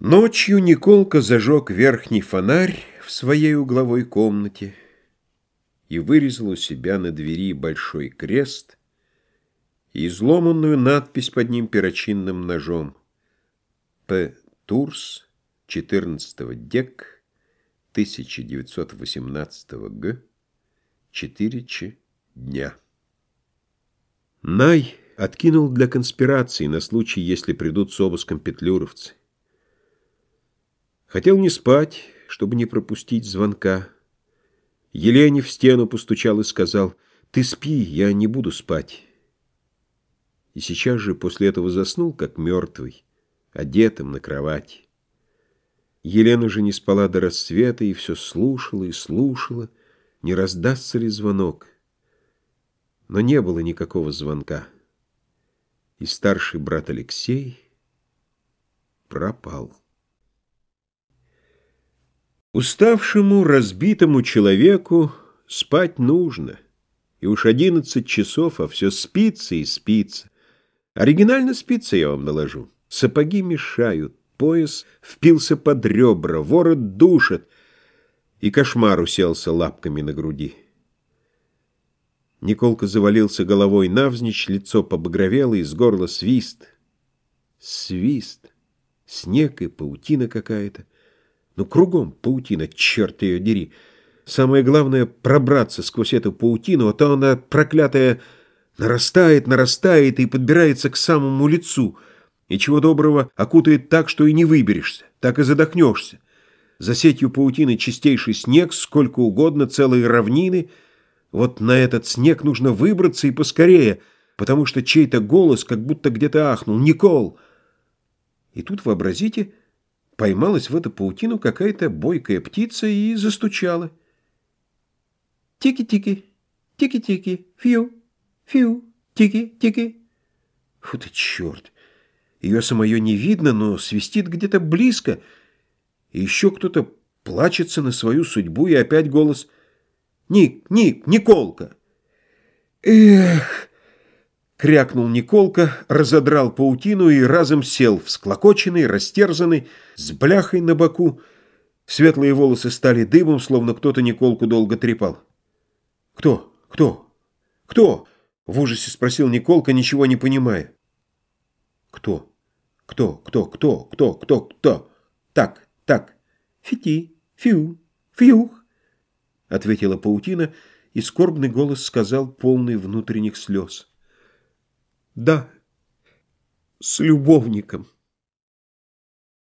Ночью Николка зажег верхний фонарь в своей угловой комнате и вырезал у себя на двери большой крест и изломанную надпись под ним перочинным ножом «П. Турс, 14 дек, 1918 г, 4 ч дня». Най откинул для конспирации на случай, если придут с обыском петлюровцы. Хотел не спать, чтобы не пропустить звонка. Елене в стену постучал и сказал, «Ты спи, я не буду спать». И сейчас же после этого заснул, как мертвый, одетым на кровати. Елена же не спала до рассвета и все слушала и слушала, не раздастся ли звонок. Но не было никакого звонка. И старший брат Алексей пропал. Уставшему, разбитому человеку спать нужно. И уж одиннадцать часов, а все спится и спится. Оригинально спится, я вам доложу. Сапоги мешают, пояс впился под ребра, ворот душит, и кошмар уселся лапками на груди. Николка завалился головой навзничь, лицо побагровело, из горла свист. Свист, снег и паутина какая-то. Ну, кругом паутина, черт ее дери. Самое главное — пробраться сквозь эту паутину, а то она, проклятая, нарастает, нарастает и подбирается к самому лицу, и чего доброго окутает так, что и не выберешься, так и задохнешься. За сетью паутины чистейший снег, сколько угодно, целые равнины. Вот на этот снег нужно выбраться и поскорее, потому что чей-то голос как будто где-то ахнул «Никол!» И тут, вообразите, — Поймалась в эту паутину какая-то бойкая птица и застучала. Тики-тики, тики-тики, фью, фью, тики-тики. Фу ты черт! Ее самое не видно, но свистит где-то близко. И еще кто-то плачется на свою судьбу, и опять голос «Ник, Ник, Николка!» Эх! Крякнул Николка, разодрал паутину и разом сел, всклокоченный, растерзанный, с бляхой на боку. Светлые волосы стали дымом, словно кто-то Николку долго трепал. «Кто? Кто? Кто?» — в ужасе спросил Николка, ничего не понимая. «Кто? Кто? Кто? Кто? Кто? Кто? Кто? Так, так. Фити, фью, фьюх!» — ответила паутина, и скорбный голос сказал полный внутренних слез. Да, с любовником.